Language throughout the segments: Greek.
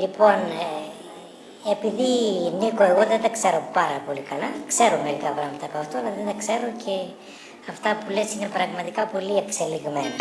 Λοιπόν, ε, επειδή Νίκο, εγώ δεν τα ξέρω πάρα πολύ καλά, ξέρω μερικά πράγματα από αυτό, αλλά δεν τα ξέρω και αυτά που λες είναι πραγματικά πολύ εξελιγμένα.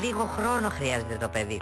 Λίγο χρόνο χρειάζεται το παιδί.